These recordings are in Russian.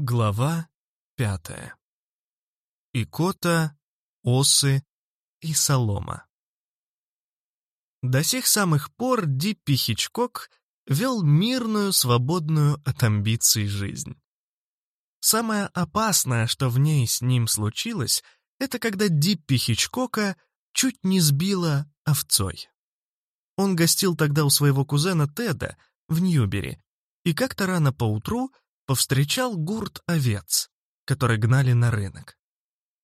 Глава пятая. Икота, осы и солома. До сих самых пор Диппи Хичкок вел мирную, свободную от амбиций жизнь. Самое опасное, что в ней с ним случилось, это когда Диппи Хичкока чуть не сбила овцой. Он гостил тогда у своего кузена Теда в Ньюбери, и как-то рано поутру повстречал гурт овец, которые гнали на рынок.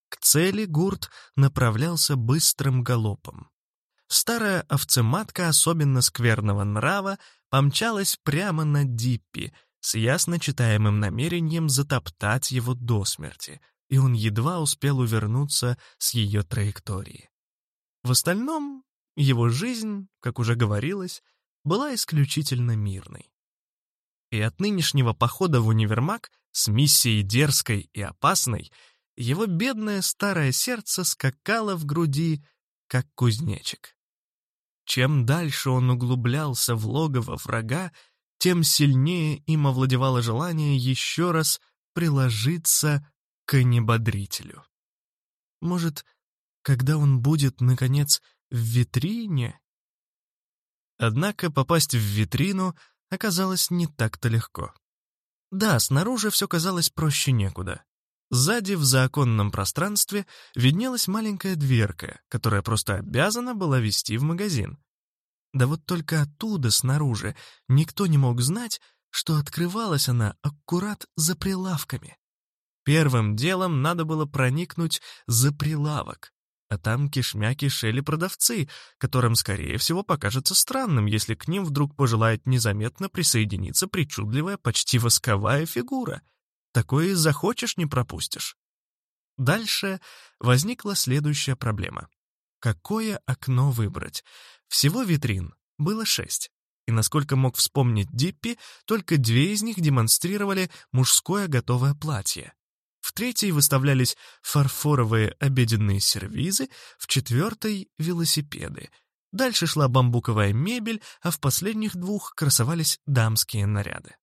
К цели гурт направлялся быстрым галопом. Старая овцематка особенно скверного нрава помчалась прямо на Диппи с ясно читаемым намерением затоптать его до смерти, и он едва успел увернуться с ее траектории. В остальном его жизнь, как уже говорилось, была исключительно мирной и от нынешнего похода в универмаг с миссией дерзкой и опасной его бедное старое сердце скакало в груди, как кузнечик. Чем дальше он углублялся в логово врага, тем сильнее им овладевало желание еще раз приложиться к небодрителю. Может, когда он будет, наконец, в витрине? Однако попасть в витрину — оказалось не так-то легко. Да, снаружи все казалось проще некуда. Сзади, в заоконном пространстве, виднелась маленькая дверка, которая просто обязана была вести в магазин. Да вот только оттуда, снаружи, никто не мог знать, что открывалась она аккурат за прилавками. Первым делом надо было проникнуть за прилавок, а там кишмя кишели продавцы, которым, скорее всего, покажется странным, если к ним вдруг пожелает незаметно присоединиться причудливая, почти восковая фигура. Такое и захочешь, не пропустишь. Дальше возникла следующая проблема. Какое окно выбрать? Всего витрин было шесть. И насколько мог вспомнить Диппи, только две из них демонстрировали мужское готовое платье. В третьей выставлялись фарфоровые обеденные сервизы, в четвертой — велосипеды. Дальше шла бамбуковая мебель, а в последних двух красовались дамские наряды.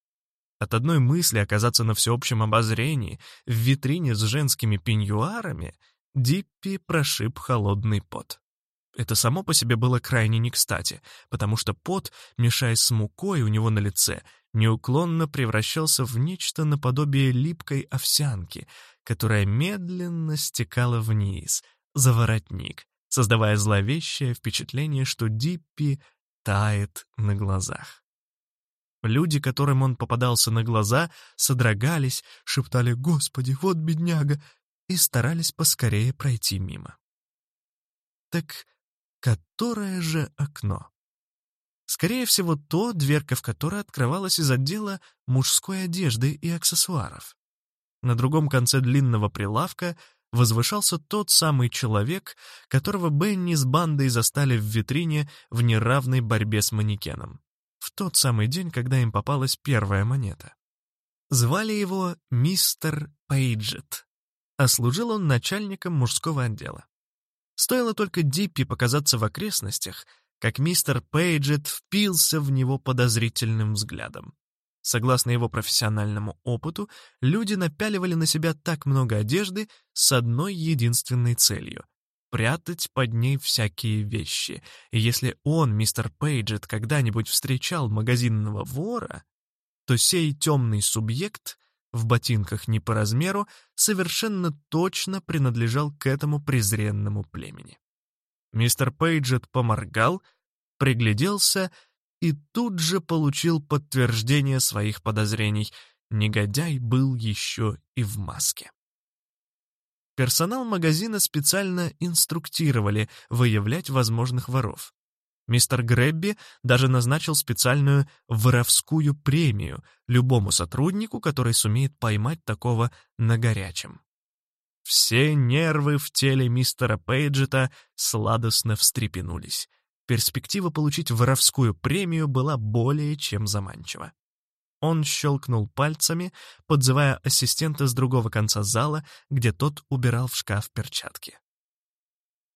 От одной мысли оказаться на всеобщем обозрении в витрине с женскими пеньюарами Диппи прошиб холодный пот. Это само по себе было крайне не потому что пот, мешаясь с мукой у него на лице, неуклонно превращался в нечто наподобие липкой овсянки, которая медленно стекала вниз, за воротник, создавая зловещее впечатление, что Диппи тает на глазах. Люди, которым он попадался на глаза, содрогались, шептали «Господи, вот бедняга!» и старались поскорее пройти мимо. Так которое же окно? Скорее всего, то, дверка в которой открывалась из отдела мужской одежды и аксессуаров. На другом конце длинного прилавка возвышался тот самый человек, которого Бенни с бандой застали в витрине в неравной борьбе с манекеном. В тот самый день, когда им попалась первая монета. Звали его мистер Пейджет, а служил он начальником мужского отдела. Стоило только Диппи показаться в окрестностях — как мистер Пейджет впился в него подозрительным взглядом. Согласно его профессиональному опыту, люди напяливали на себя так много одежды с одной единственной целью — прятать под ней всякие вещи. И если он, мистер Пейджет, когда-нибудь встречал магазинного вора, то сей темный субъект в ботинках не по размеру совершенно точно принадлежал к этому презренному племени. Мистер Пейджет поморгал, пригляделся и тут же получил подтверждение своих подозрений. Негодяй был еще и в маске. Персонал магазина специально инструктировали выявлять возможных воров. Мистер Гребби даже назначил специальную воровскую премию любому сотруднику, который сумеет поймать такого на горячем. Все нервы в теле мистера Пейджета сладостно встрепенулись. Перспектива получить воровскую премию была более чем заманчива. Он щелкнул пальцами, подзывая ассистента с другого конца зала, где тот убирал в шкаф перчатки.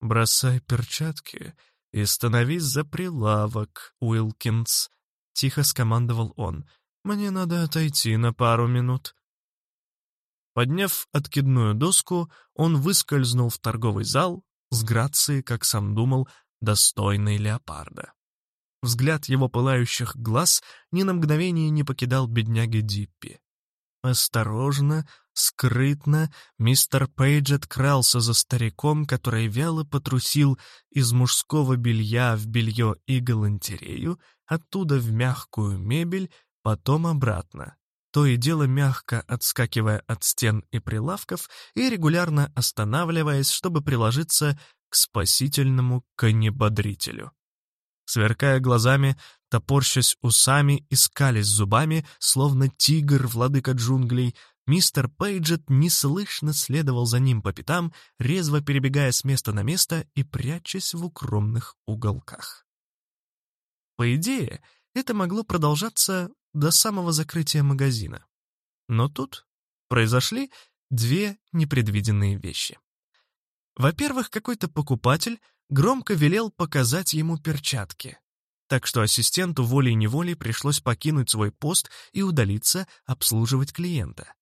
«Бросай перчатки и становись за прилавок, Уилкинс», — тихо скомандовал он. «Мне надо отойти на пару минут». Подняв откидную доску, он выскользнул в торговый зал с грацией, как сам думал, достойной леопарда. Взгляд его пылающих глаз ни на мгновение не покидал бедняги Диппи. Осторожно, скрытно мистер Пейджет крался за стариком, который вяло потрусил из мужского белья в белье и галантерею, оттуда в мягкую мебель, потом обратно, то и дело мягко отскакивая от стен и прилавков и регулярно останавливаясь, чтобы приложиться к спасительному конебодрителю. Сверкая глазами, топорщась усами и скались зубами, словно тигр, владыка джунглей, мистер Пейджет неслышно следовал за ним по пятам, резво перебегая с места на место и прячась в укромных уголках. По идее, это могло продолжаться до самого закрытия магазина. Но тут произошли две непредвиденные вещи. Во-первых, какой-то покупатель громко велел показать ему перчатки. Так что ассистенту волей-неволей пришлось покинуть свой пост и удалиться обслуживать клиента.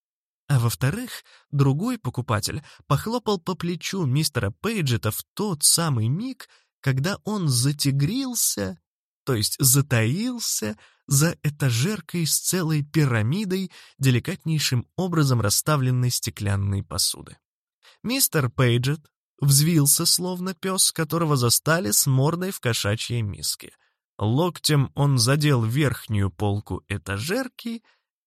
А во-вторых, другой покупатель похлопал по плечу мистера Пейджета в тот самый миг, когда он затигрился, то есть затаился за этажеркой с целой пирамидой деликатнейшим образом расставленной стеклянной посуды. Мистер Пейджет Взвился, словно пес, которого застали с мордой в кошачьей миске. Локтем он задел верхнюю полку этажерки,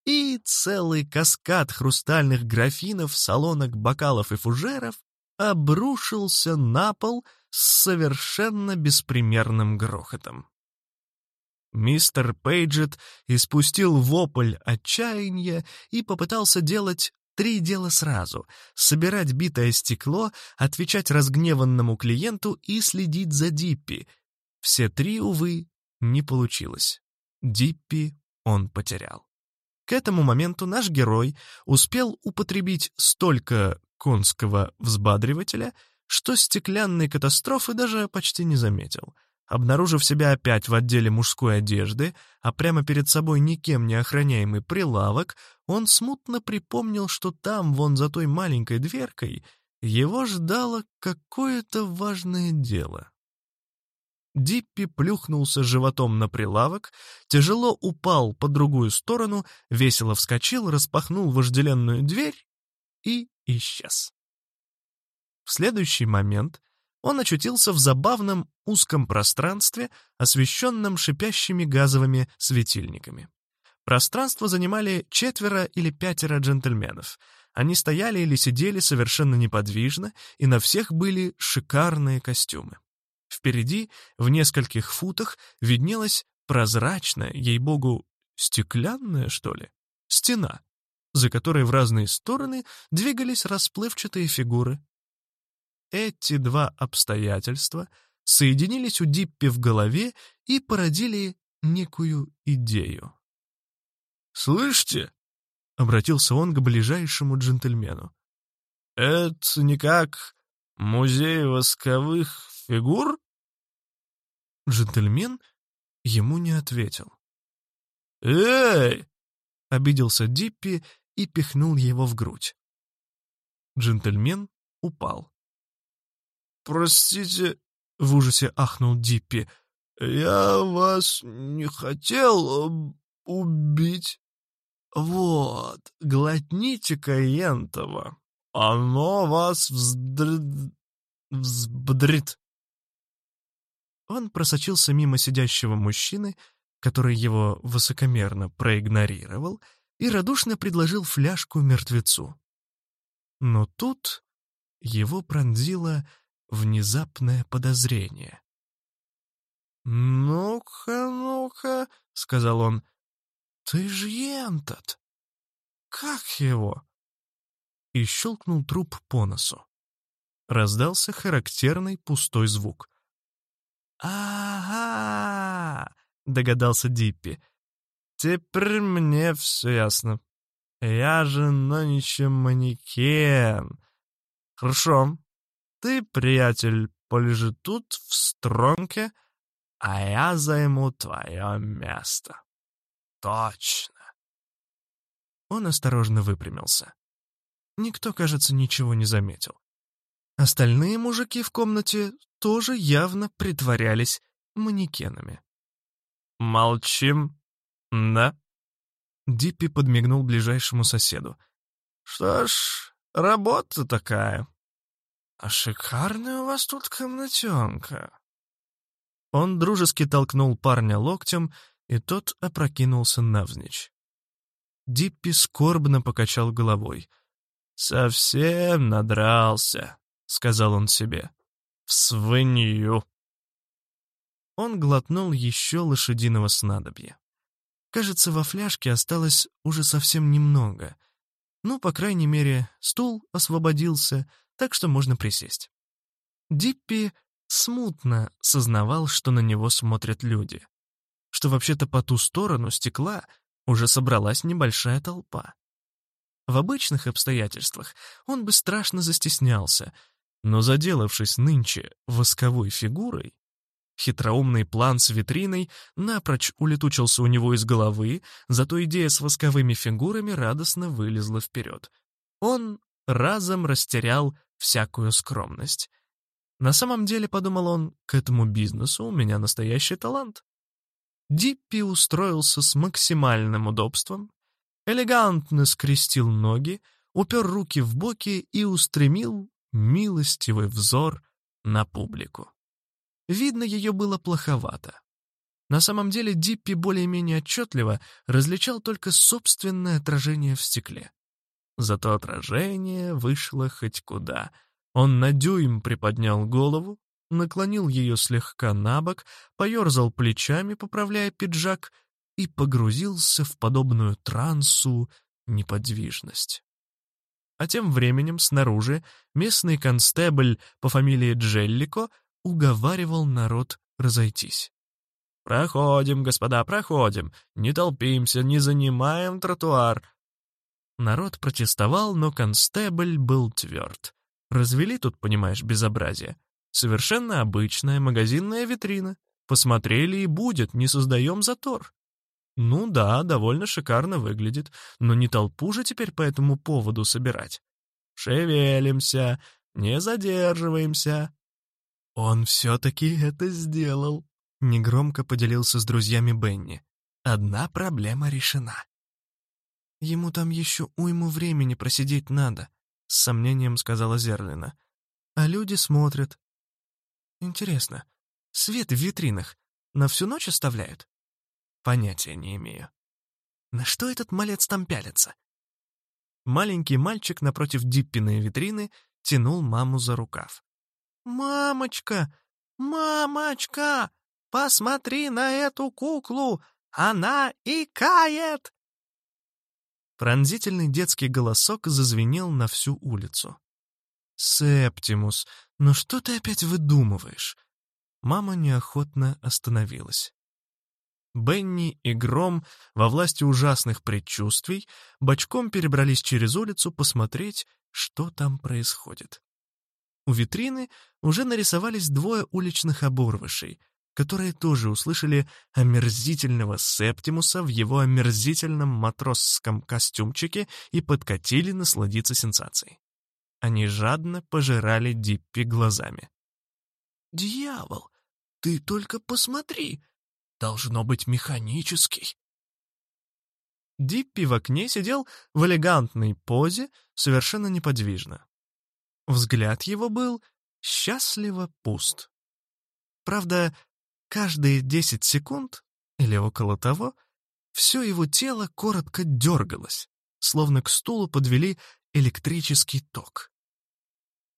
и целый каскад хрустальных графинов, салонок, бокалов и фужеров обрушился на пол с совершенно беспримерным грохотом. Мистер Пейджет испустил вопль отчаяния и попытался делать Три дела сразу — собирать битое стекло, отвечать разгневанному клиенту и следить за Диппи. Все три, увы, не получилось. Диппи он потерял. К этому моменту наш герой успел употребить столько конского взбадривателя, что стеклянной катастрофы даже почти не заметил — Обнаружив себя опять в отделе мужской одежды, а прямо перед собой никем не охраняемый прилавок, он смутно припомнил, что там, вон за той маленькой дверкой, его ждало какое-то важное дело. Диппи плюхнулся животом на прилавок, тяжело упал по другую сторону, весело вскочил, распахнул вожделенную дверь и исчез. В следующий момент он очутился в забавном узком пространстве, освещенном шипящими газовыми светильниками. Пространство занимали четверо или пятеро джентльменов. Они стояли или сидели совершенно неподвижно, и на всех были шикарные костюмы. Впереди, в нескольких футах, виднелась прозрачная, ей-богу, стеклянная, что ли, стена, за которой в разные стороны двигались расплывчатые фигуры эти два обстоятельства соединились у Диппи в голове и породили некую идею. «Слышите?» — обратился он к ближайшему джентльмену. «Это не как музей восковых фигур?» Джентльмен ему не ответил. «Эй!» — обиделся Диппи и пихнул его в грудь. Джентльмен упал. «Простите», — в ужасе ахнул Диппи, — «я вас не хотел убить». «Вот, глотните-ка ентова, оно вас вздр... взбдрит». Он просочился мимо сидящего мужчины, который его высокомерно проигнорировал, и радушно предложил фляжку мертвецу. Но тут его пронзила внезапное подозрение. «Ну-ка, ну-ка», — сказал он, — «ты ж ентот! Как его?» И щелкнул труп по носу. Раздался характерный пустой звук. «Ага!» — догадался Диппи. «Теперь мне все ясно. Я же нынче манекен. Хорошо, ты, приятель, полежи тут, в стронке, а я займу твое место. Точно. Он осторожно выпрямился. никто, кажется, ничего не заметил. Остальные мужики в комнате тоже явно притворялись манекенами. «Молчим, да?» Диппи подмигнул ближайшему соседу. «Что ж, работа такая. А шикарная у вас тут комнатенка». Он дружески толкнул парня локтем, и тот опрокинулся навзничь. Диппи скорбно покачал головой. «Совсем надрался», — сказал он себе. «В свинью». Он глотнул еще лошадиного снадобья. Кажется, во фляжке осталось уже совсем немного. Ну, по крайней мере, стул освободился, так что можно присесть. Диппи смутно сознавал, что на него смотрят люди. Что вообще-то по ту сторону стекла уже собралась небольшая толпа. В обычных обстоятельствах он бы страшно застеснялся, но заделавшись нынче восковой фигурой, Хитроумный план с витриной напрочь улетучился у него из головы, зато идея с восковыми фигурами радостно вылезла вперед. Он разом растерял всякую скромность. На самом деле, подумал он, к этому бизнесу у меня настоящий талант. Диппи устроился с максимальным удобством, элегантно скрестил ноги, упер руки в боки и устремил милостивый взор на публику. Видно, ее было плоховато. На самом деле Диппи более-менее отчетливо различал только собственное отражение в стекле. Зато отражение вышло хоть куда. Он на дюйм приподнял голову, наклонил ее слегка на бок, поерзал плечами, поправляя пиджак, и погрузился в подобную трансу неподвижность. А тем временем снаружи местный констебль по фамилии Джеллико уговаривал народ разойтись. «Проходим, господа, проходим, не толпимся, не занимаем тротуар». Народ протестовал, но констебль был тверд. Развели тут, понимаешь, безобразие. Совершенно обычная магазинная витрина. Посмотрели и будет, не создаем затор. Ну да, довольно шикарно выглядит, но не толпу же теперь по этому поводу собирать. Шевелимся, не задерживаемся. «Он все-таки это сделал», — негромко поделился с друзьями Бенни. «Одна проблема решена». «Ему там еще уйму времени просидеть надо», — с сомнением сказала Зерлина. «А люди смотрят». «Интересно, свет в витринах на всю ночь оставляют?» «Понятия не имею». «На что этот малец там пялится?» Маленький мальчик напротив Диппиной витрины тянул маму за рукав. «Мамочка! Мамочка! Посмотри на эту куклу! Она икает!» Пронзительный детский голосок зазвенел на всю улицу. «Септимус, ну что ты опять выдумываешь?» Мама неохотно остановилась. Бенни и Гром во власти ужасных предчувствий бочком перебрались через улицу посмотреть, что там происходит. У витрины уже нарисовались двое уличных оборвышей, которые тоже услышали омерзительного Септимуса в его омерзительном матросском костюмчике и подкатили насладиться сенсацией. Они жадно пожирали Диппи глазами. «Дьявол, ты только посмотри! Должно быть механический!» Диппи в окне сидел в элегантной позе, совершенно неподвижно. Взгляд его был счастливо пуст. Правда, каждые десять секунд, или около того, все его тело коротко дергалось, словно к стулу подвели электрический ток.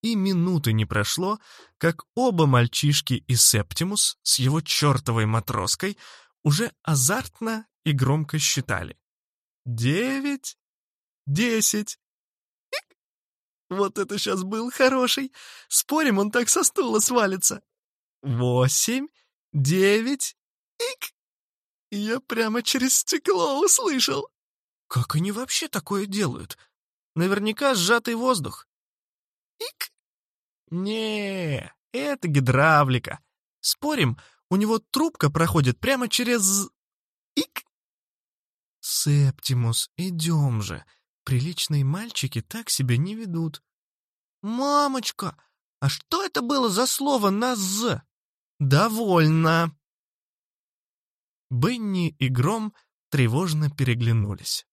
И минуты не прошло, как оба мальчишки и Септимус с его чертовой матроской уже азартно и громко считали. «Девять, десять, вот это сейчас был хороший. Спорим, он так со стула свалится. Восемь, девять, ик. Я прямо через стекло услышал. Как они вообще такое делают? Наверняка сжатый воздух. Ик. Не, это гидравлика. Спорим, у него трубка проходит прямо через... Ик. Септимус, идем же. Приличные мальчики так себя не ведут. «Мамочка, а что это было за слово на «з»?» «Довольно!» Бенни и Гром тревожно переглянулись.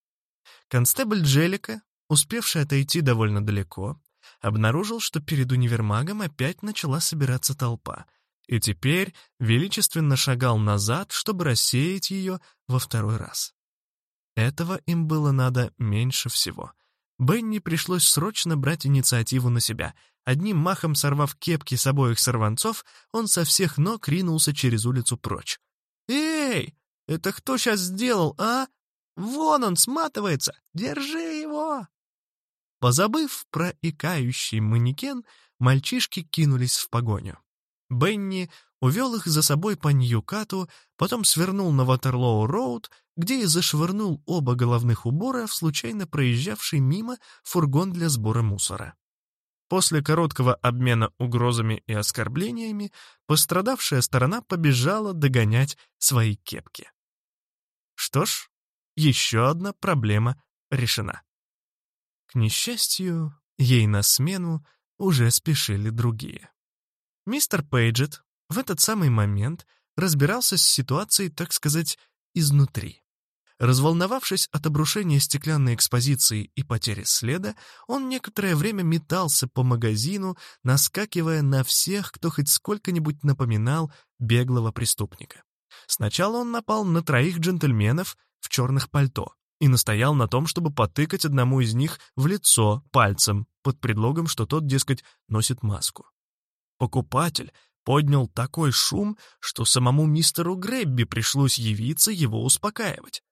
Констебль Джелика, успевший отойти довольно далеко, обнаружил, что перед универмагом опять начала собираться толпа, и теперь величественно шагал назад, чтобы рассеять ее во второй раз. Этого им было надо меньше всего. Бенни пришлось срочно брать инициативу на себя. Одним махом сорвав кепки с обоих сорванцов, он со всех ног ринулся через улицу прочь. «Эй, это кто сейчас сделал, а? Вон он сматывается! Держи его!» Позабыв про икающий манекен, мальчишки кинулись в погоню. Бенни увел их за собой по Ньюкату, потом свернул на Ватерлоу-роуд, где и зашвырнул оба головных убора в случайно проезжавший мимо фургон для сбора мусора. После короткого обмена угрозами и оскорблениями пострадавшая сторона побежала догонять свои кепки. Что ж, еще одна проблема решена. К несчастью, ей на смену уже спешили другие. Мистер Пейджет в этот самый момент разбирался с ситуацией, так сказать, изнутри. Разволновавшись от обрушения стеклянной экспозиции и потери следа, он некоторое время метался по магазину, наскакивая на всех, кто хоть сколько-нибудь напоминал беглого преступника. Сначала он напал на троих джентльменов в черных пальто и настоял на том, чтобы потыкать одному из них в лицо пальцем под предлогом, что тот, дескать, носит маску. Покупатель поднял такой шум, что самому мистеру Гребби пришлось явиться его успокаивать.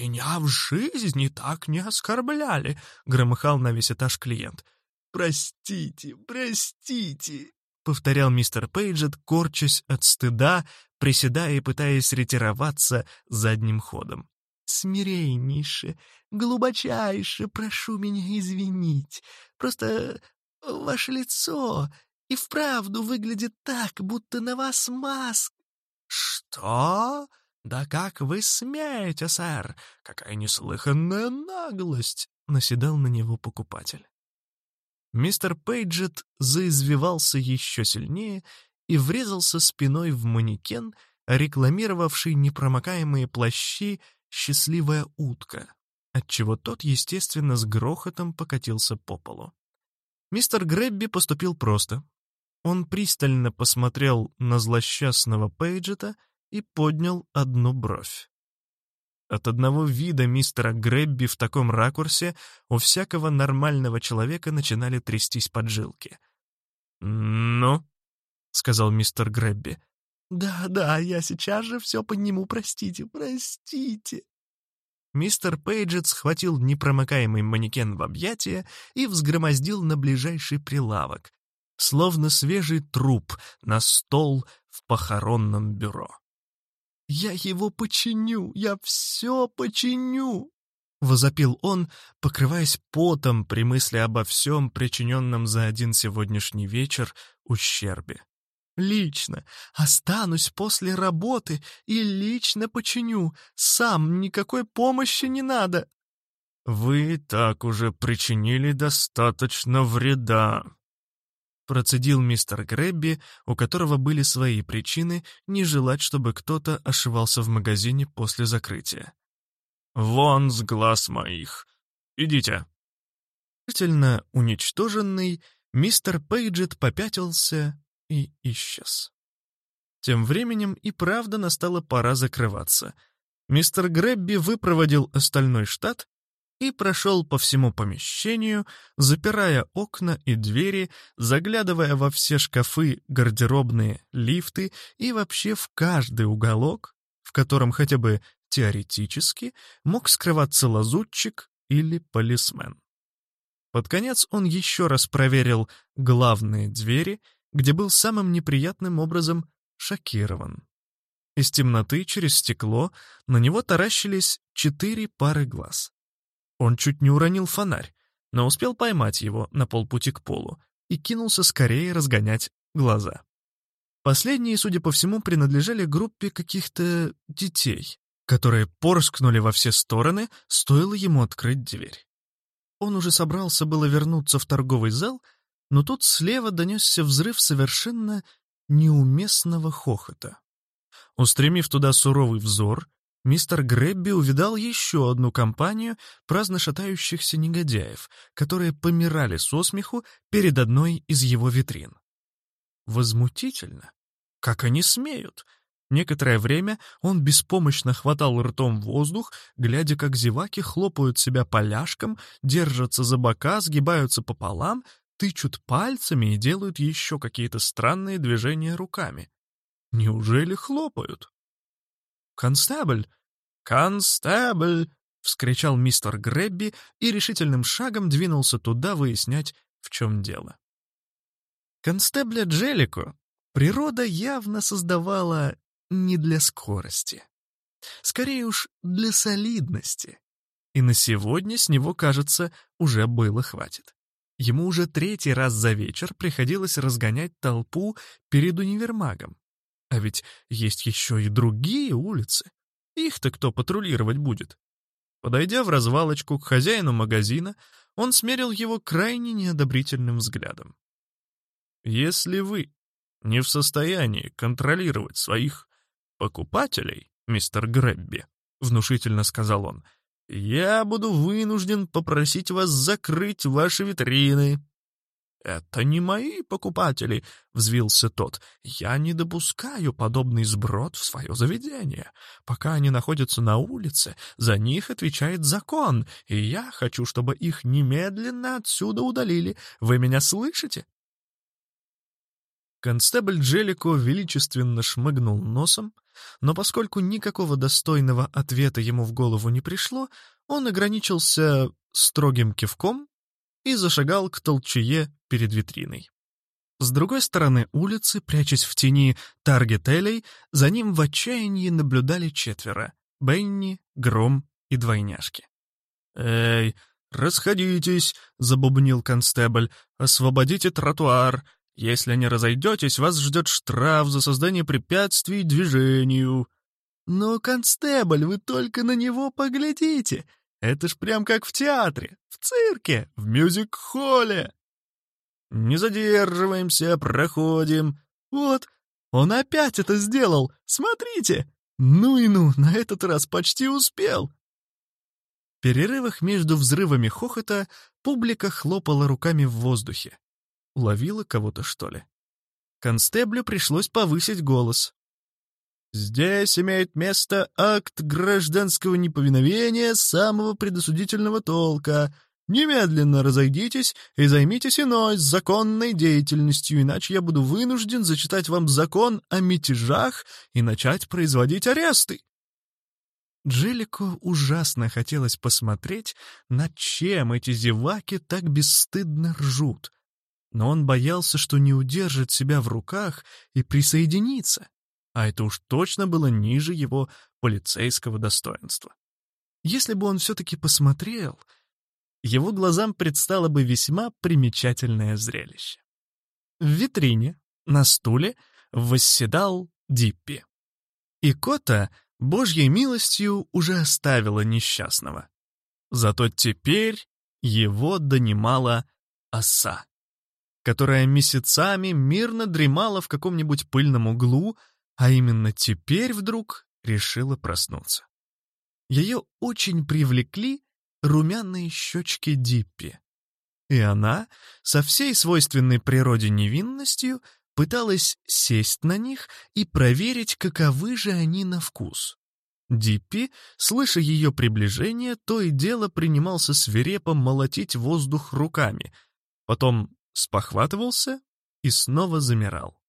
«Меня в жизни так не оскорбляли», — громыхал на весь этаж клиент. «Простите, простите», — повторял мистер Пейджет, корчась от стыда, приседая и пытаясь ретироваться задним ходом. «Смиреннейше, глубочайше прошу меня извинить. Просто ваше лицо и вправду выглядит так, будто на вас маск...» «Что?» «Да как вы смеете, сэр? Какая неслыханная наглость!» — наседал на него покупатель. Мистер Пейджет заизвивался еще сильнее и врезался спиной в манекен, рекламировавший непромокаемые плащи «Счастливая утка», отчего тот, естественно, с грохотом покатился по полу. Мистер Грэбби поступил просто. Он пристально посмотрел на злосчастного Пейджета — и поднял одну бровь. От одного вида мистера Грэбби в таком ракурсе у всякого нормального человека начинали трястись поджилки. «Ну?» — сказал мистер Грэбби. «Да, да, я сейчас же все подниму, простите, простите». Мистер Пейджет схватил непромокаемый манекен в объятия и взгромоздил на ближайший прилавок, словно свежий труп на стол в похоронном бюро. «Я его починю! Я все починю!» Возопил он, покрываясь потом при мысли обо всем, причиненном за один сегодняшний вечер ущербе. «Лично! Останусь после работы и лично починю! Сам никакой помощи не надо!» «Вы так уже причинили достаточно вреда», Процедил мистер Грэбби, у которого были свои причины не желать, чтобы кто-то ошивался в магазине после закрытия. «Вон с глаз моих! Идите!» Решительно уничтоженный, мистер Пейджет попятился и исчез. Тем временем и правда настала пора закрываться. Мистер Грэбби выпроводил остальной штат и прошел по всему помещению, запирая окна и двери, заглядывая во все шкафы, гардеробные, лифты и вообще в каждый уголок, в котором хотя бы теоретически мог скрываться лазутчик или полисмен. Под конец он еще раз проверил главные двери, где был самым неприятным образом шокирован. Из темноты через стекло на него таращились четыре пары глаз. Он чуть не уронил фонарь, но успел поймать его на полпути к полу и кинулся скорее разгонять глаза. Последние, судя по всему, принадлежали группе каких-то детей, которые порскнули во все стороны, стоило ему открыть дверь. Он уже собрался было вернуться в торговый зал, но тут слева донесся взрыв совершенно неуместного хохота. Устремив туда суровый взор, мистер Гребби увидал еще одну компанию праздно шатающихся негодяев, которые помирали со смеху перед одной из его витрин. Возмутительно. Как они смеют? Некоторое время он беспомощно хватал ртом воздух, глядя, как зеваки хлопают себя поляшком, держатся за бока, сгибаются пополам, тычут пальцами и делают еще какие-то странные движения руками. Неужели хлопают? «Констебль! Констебль!» — вскричал мистер Гребби и решительным шагом двинулся туда выяснять, в чем дело. Констебля Джелико природа явно создавала не для скорости. Скорее уж, для солидности. И на сегодня с него, кажется, уже было хватит. Ему уже третий раз за вечер приходилось разгонять толпу перед универмагом. А ведь есть еще и другие улицы. Их-то кто патрулировать будет? Подойдя в развалочку к хозяину магазина, он смерил его крайне неодобрительным взглядом. «Если вы не в состоянии контролировать своих покупателей, мистер Грэбби», — внушительно сказал он, — «я буду вынужден попросить вас закрыть ваши витрины». «Это не мои покупатели», — взвился тот. «Я не допускаю подобный сброд в свое заведение. Пока они находятся на улице, за них отвечает закон, и я хочу, чтобы их немедленно отсюда удалили. Вы меня слышите?» Констебль Джелико величественно шмыгнул носом, но поскольку никакого достойного ответа ему в голову не пришло, он ограничился строгим кивком и зашагал к толчее перед витриной. С другой стороны улицы, прячась в тени таргетелей, за ним в отчаянии наблюдали четверо — Бенни, Гром и двойняшки. «Эй, расходитесь!» — забубнил констебль. «Освободите тротуар! Если не разойдетесь, вас ждет штраф за создание препятствий движению. Но, констебль, вы только на него поглядите. Это ж прям как в театре, в цирке, в мюзик-холле. Не задерживаемся, проходим. Вот, он опять это сделал, смотрите. Ну и ну, на этот раз почти успел. В перерывах между взрывами хохота публика хлопала руками в воздухе. Ловила кого-то, что ли? Констеблю пришлось повысить голос. «Здесь имеет место акт гражданского неповиновения самого предосудительного толка. Немедленно разойдитесь и займитесь иной законной деятельностью, иначе я буду вынужден зачитать вам закон о мятежах и начать производить аресты». Джелику ужасно хотелось посмотреть, над чем эти зеваки так бесстыдно ржут но он боялся, что не удержит себя в руках и присоединится, а это уж точно было ниже его полицейского достоинства. Если бы он все-таки посмотрел, его глазам предстало бы весьма примечательное зрелище. В витрине, на стуле, восседал Диппи. И Кота, божьей милостью, уже оставила несчастного. Зато теперь его донимала оса которая месяцами мирно дремала в каком-нибудь пыльном углу, а именно теперь вдруг решила проснуться. Ее очень привлекли румяные щечки Диппи. И она, со всей свойственной природе невинностью, пыталась сесть на них и проверить, каковы же они на вкус. Диппи, слыша ее приближение, то и дело принимался свирепо молотить воздух руками, потом спохватывался и снова замирал.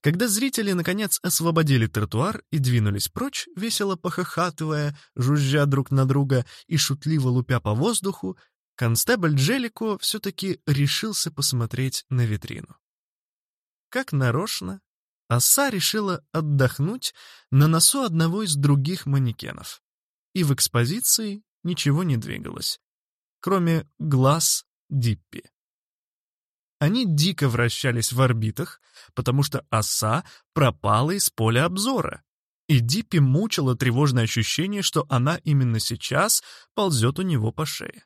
Когда зрители, наконец, освободили тротуар и двинулись прочь, весело похохатывая, жужжа друг на друга и шутливо лупя по воздуху, констебль Джелико все-таки решился посмотреть на витрину. Как нарочно, оса решила отдохнуть на носу одного из других манекенов. И в экспозиции ничего не двигалось, кроме глаз Диппи. Они дико вращались в орбитах, потому что оса пропала из поля обзора. И Диппи мучило тревожное ощущение, что она именно сейчас ползет у него по шее.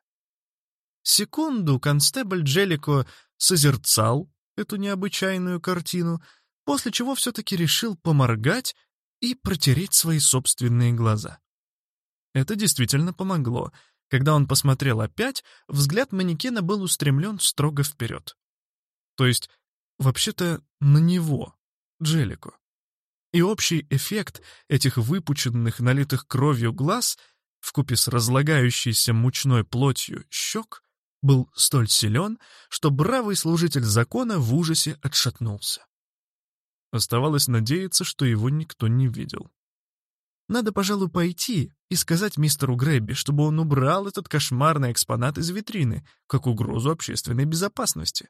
Секунду констебль Джеллико созерцал эту необычайную картину, после чего все-таки решил поморгать и протереть свои собственные глаза. Это действительно помогло. Когда он посмотрел опять, взгляд манекена был устремлен строго вперед. То есть, вообще-то, на него, Джеллико. И общий эффект этих выпученных, налитых кровью глаз, вкупе с разлагающейся мучной плотью щек, был столь силен, что бравый служитель закона в ужасе отшатнулся. Оставалось надеяться, что его никто не видел. Надо, пожалуй, пойти и сказать мистеру Грэбби, чтобы он убрал этот кошмарный экспонат из витрины, как угрозу общественной безопасности.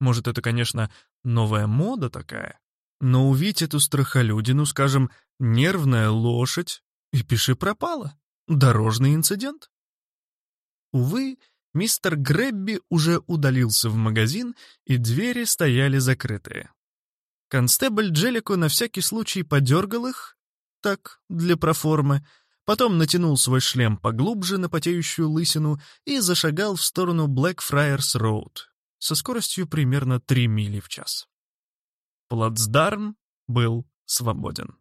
Может, это, конечно, новая мода такая, но увидеть эту страхолюдину, скажем, нервная лошадь, и пиши пропало. Дорожный инцидент. Увы, мистер Грэбби уже удалился в магазин, и двери стояли закрытые. Констебль Джеллико на всякий случай подергал их, так, для проформы, потом натянул свой шлем поглубже на потеющую лысину и зашагал в сторону Блэкфрайерс Роуд со скоростью примерно 3 мили в час. Плацдарм был свободен.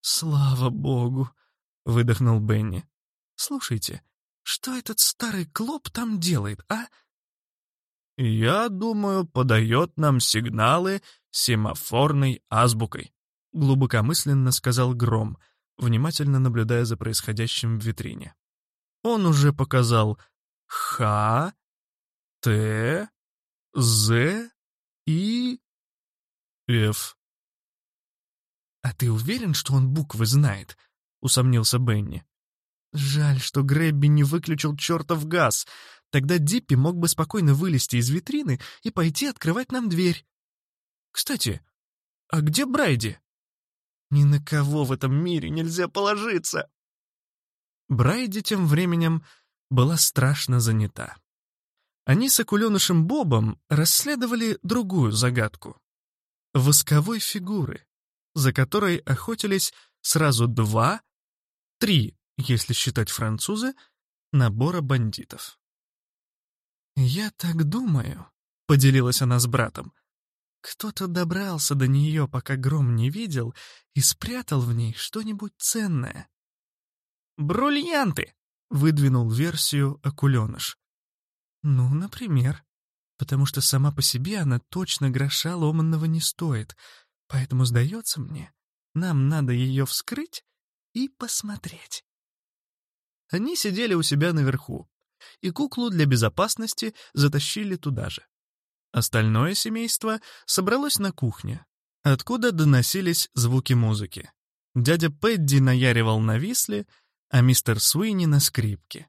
«Слава богу!» — выдохнул Бенни. «Слушайте, что этот старый клоп там делает, а?» «Я думаю, подает нам сигналы семафорной азбукой», — глубокомысленно сказал Гром, внимательно наблюдая за происходящим в витрине. Он уже показал «Х», «Т», «З» и «Ф». «А ты уверен, что он буквы знает?» — усомнился Бенни. «Жаль, что Грэбби не выключил чертов газ. Тогда Диппи мог бы спокойно вылезти из витрины и пойти открывать нам дверь. Кстати, а где Брайди?» «Ни на кого в этом мире нельзя положиться!» Брайди тем временем была страшно занята. Они с акуленышем Бобом расследовали другую загадку — восковой фигуры, за которой охотились сразу два, три, если считать французы, набора бандитов. «Я так думаю», — поделилась она с братом, — «кто-то добрался до нее, пока гром не видел, и спрятал в ней что-нибудь ценное». «Бриллианты!» — выдвинул версию акуленыш. «Ну, например. Потому что сама по себе она точно гроша ломанного не стоит. Поэтому, сдается мне, нам надо ее вскрыть и посмотреть». Они сидели у себя наверху, и куклу для безопасности затащили туда же. Остальное семейство собралось на кухне, откуда доносились звуки музыки. Дядя Пэдди наяривал на висле, а мистер Суини на скрипке.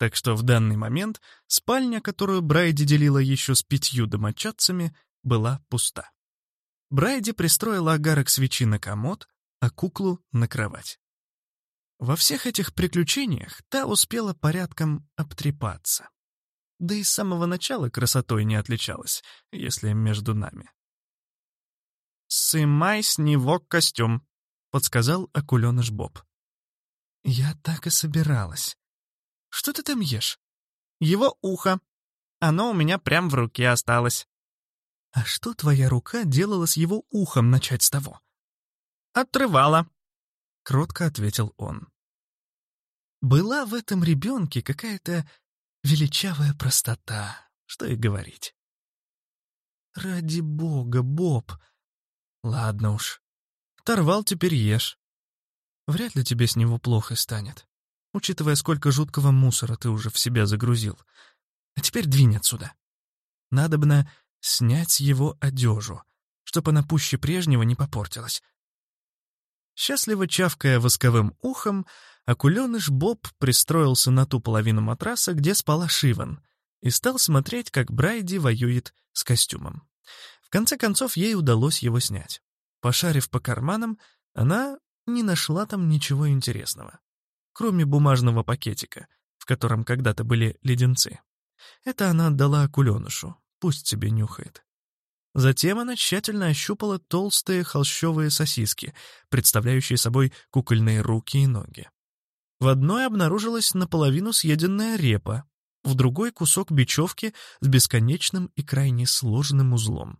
Так что в данный момент спальня, которую Брайди делила еще с пятью домочадцами, была пуста. Брайди пристроила агарок свечи на комод, а куклу — на кровать. Во всех этих приключениях та успела порядком обтрепаться. Да и с самого начала красотой не отличалась, если между нами. «Сымай с него костюм», — подсказал акуленыш Боб. «Я так и собиралась», что ты там ешь?» «Его ухо. Оно у меня прям в руке осталось». «А что твоя рука делала с его ухом, начать с того?» «Отрывала», — кротко ответил он. Была в этом ребенке какая-то величавая простота, что и говорить. «Ради бога, Боб!» «Ладно уж. Торвал теперь ешь. Вряд ли тебе с него плохо станет учитывая, сколько жуткого мусора ты уже в себя загрузил. А теперь двинь отсюда. Надобно снять его одежу, чтобы она пуще прежнего не попортилась. Счастливо чавкая восковым ухом, акуленыш Боб пристроился на ту половину матраса, где спала Шиван, и стал смотреть, как Брайди воюет с костюмом. В конце концов, ей удалось его снять. Пошарив по карманам, она не нашла там ничего интересного кроме бумажного пакетика, в котором когда-то были леденцы. Это она отдала акуленышу, пусть себе нюхает. Затем она тщательно ощупала толстые холщовые сосиски, представляющие собой кукольные руки и ноги. В одной обнаружилась наполовину съеденная репа, в другой кусок бечевки с бесконечным и крайне сложным узлом.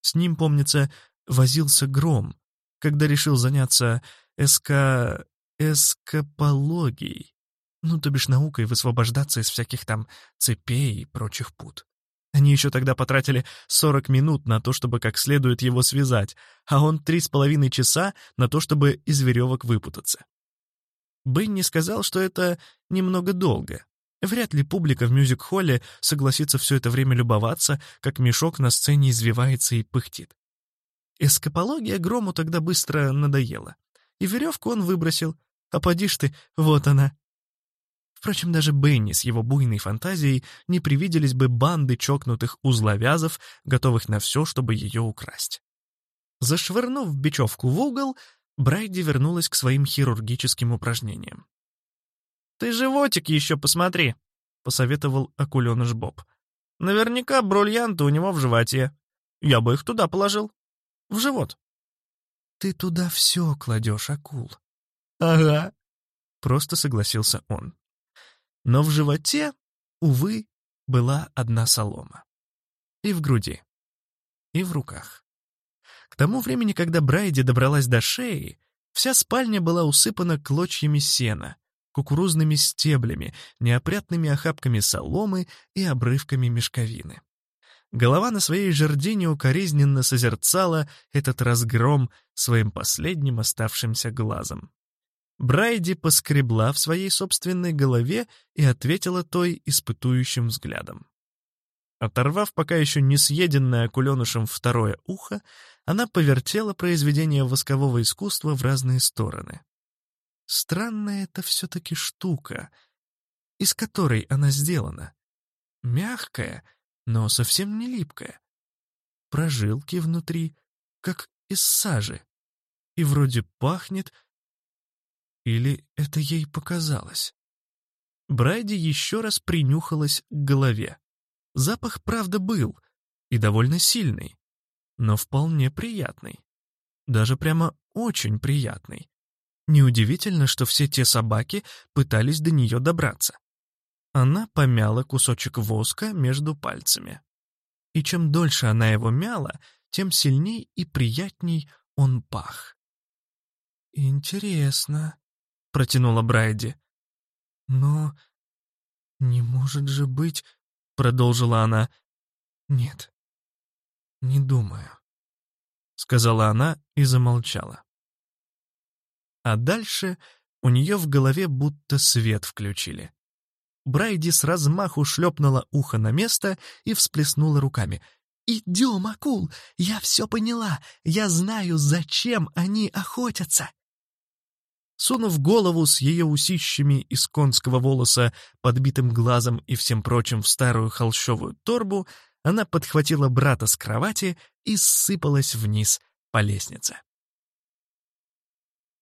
С ним, помнится, возился гром, когда решил заняться эска... эскапологией, ну, то бишь наукой высвобождаться из всяких там цепей и прочих пут. Они еще тогда потратили 40 минут на то, чтобы как следует его связать, а он три с половиной часа на то, чтобы из веревок выпутаться. Бенни сказал, что это немного долго. Вряд ли публика в мюзик-холле согласится все это время любоваться, как мешок на сцене извивается и пыхтит. Эскапология Грому тогда быстро надоела. И веревку он выбросил. А поди ж ты, вот она. Впрочем, даже Бенни с его буйной фантазией не привиделись бы банды чокнутых узловязов, готовых на все, чтобы ее украсть. Зашвырнув бечевку в угол, Брайди вернулась к своим хирургическим упражнениям. «Ты животик еще посмотри», — посоветовал акуленыш Боб. «Наверняка бриллианты у него в животе. Я бы их туда положил. В живот». «Ты туда все кладешь, акул». «Ага», — просто согласился он. Но в животе, увы, была одна солома. И в груди, и в руках. К тому времени, когда Брайди добралась до шеи, вся спальня была усыпана клочьями сена, кукурузными стеблями, неопрятными охапками соломы и обрывками мешковины. Голова на своей жердине укоризненно созерцала этот разгром своим последним оставшимся глазом. Брайди поскребла в своей собственной голове и ответила той испытующим взглядом. Оторвав пока еще не съеденное акуленышем второе ухо, она повертела произведение воскового искусства в разные стороны. Странная это все-таки штука, из которой она сделана. Мягкая, но совсем не липкая. Прожилки внутри, как из сажи. И вроде пахнет, или это ей показалось? Брайди еще раз принюхалась к голове. Запах, правда, был, и довольно сильный, но вполне приятный. Даже прямо очень приятный. Неудивительно, что все те собаки пытались до нее добраться. Она помяла кусочек воска между пальцами. И чем дольше она его мяла, тем сильней и приятней он пах. «Интересно», протянула Брайди. «Но не может же быть...» — продолжила она. «Нет, не думаю», — сказала она и замолчала. А дальше у нее в голове будто свет включили. Брайди с размаху шлепнула ухо на место и всплеснула руками. «Идем, акул! Я все поняла! Я знаю, зачем они охотятся!» Сунув голову с ее усищами из конского волоса, подбитым глазом и всем прочим в старую холщовую торбу, она подхватила брата с кровати и сыпалась вниз по лестнице.